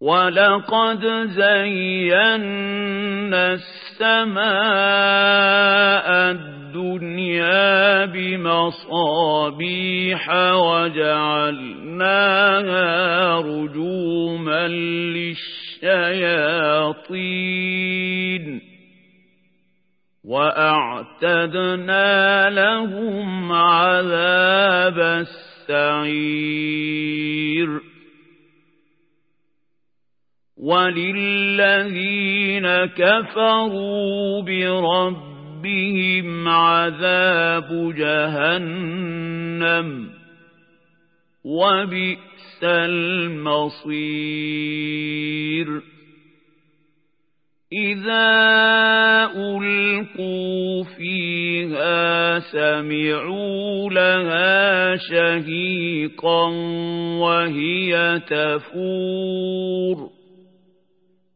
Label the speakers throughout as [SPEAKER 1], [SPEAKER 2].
[SPEAKER 1] ولقد زينا السماء الدنيا بمصابيح وجعلناها رجوما للشياطين وأعتدنا لهم عذاب السعير وللذين كفروا بربهم عذاب جهنم وبئس المصير إذا ألقوا فيها سمعوا لها شهيقا وهي تفور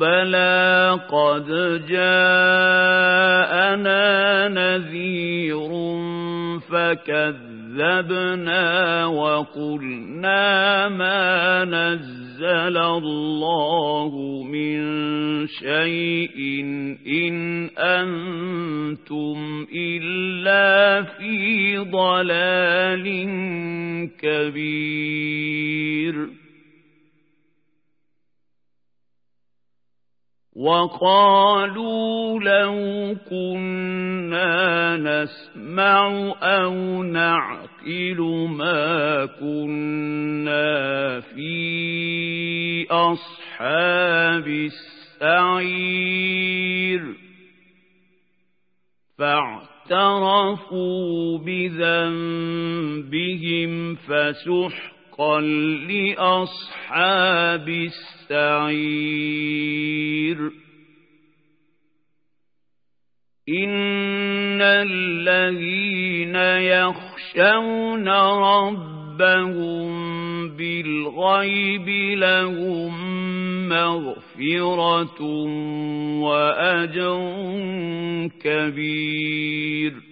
[SPEAKER 1] بلى قد جاءنا نذير فكذبنا وقلنا ما نزل الله من شيء إن أنتم إلا في ضلال كبير وقالوا لو كنا نسمع أو نعقل ما كنا في أصحاب السعير. فاعترفوا بذنبهم فسحقا لأصحاب السعير السعير. إن الذين يخشون ربهم بالغيب لهم مغفرة وأجر كبير.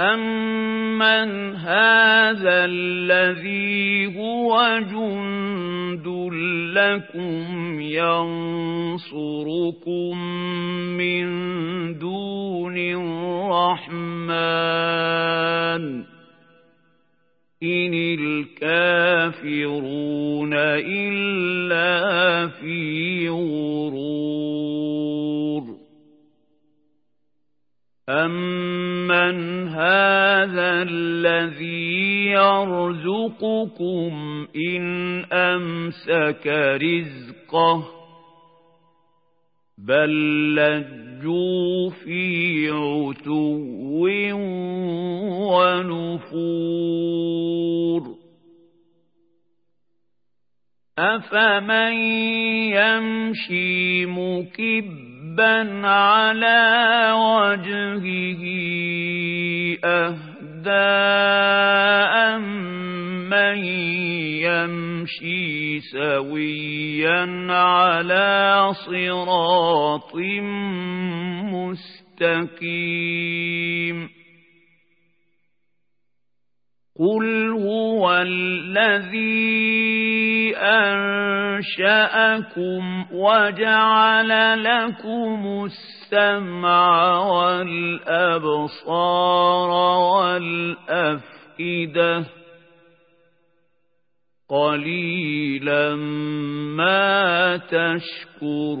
[SPEAKER 1] أَمَّنْ هَذَا الَّذِي هُوَ جُندٌ لَّكُمْ يَنصُرُكُم مِّن دُونِ الرَّحْمَٰنِ إِنِ الْكَافِرُونَ إِلَّا فِي يَرْزُقُكُمْ إِنْ أَمْسَكَ رِزْقَهُ بَل لَّجُّوا فِي عُتُوٍّ وَنُفُورٍ أَفَمَن يَمْشِي مُكِبًّا عَلَىٰ وَجْهِهِ أَهْدَىٰ أَمَّن يَمْشِي سَوِيًّا عَلَىٰ صِرَاطٍ مُّسْتَقِيمٍ. قُلْ هُوَ الَّذِي أَنشَأَكُمْ وَجَعَلَ لَكُمُ السَّمْعَ وَالْأَبْصَارَ وَالْأَفْئِدَةَ قَلِيلًا مَا تَشْكُرُونَ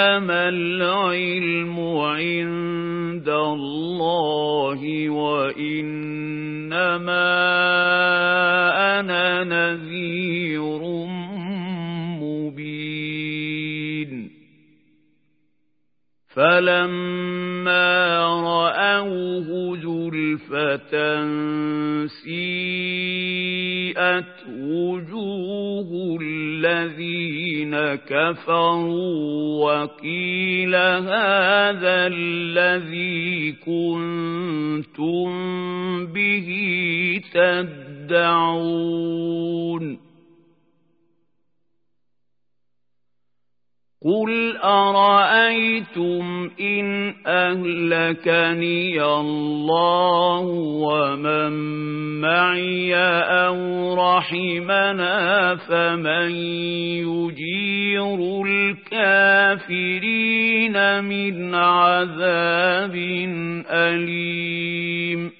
[SPEAKER 1] إِنَّمَا الْعِلْمُ عِندَ اللَّهِ وَإِنَّمَا أَنَا نَذِيرٌ مُّبِينٌ فَلَمَّا رَأَوْهُ زُلْفَةً سِيئَتْ وُجُوهُ الَّذِينَ كَفَرُوا وَقِيلَ هَٰذَا الَّذِي كُنتُم بِهِ تَدَّعُونَ أهلكني الله ومن معي أو رحمنا فمن يجير الكافرين من عذاب أليم.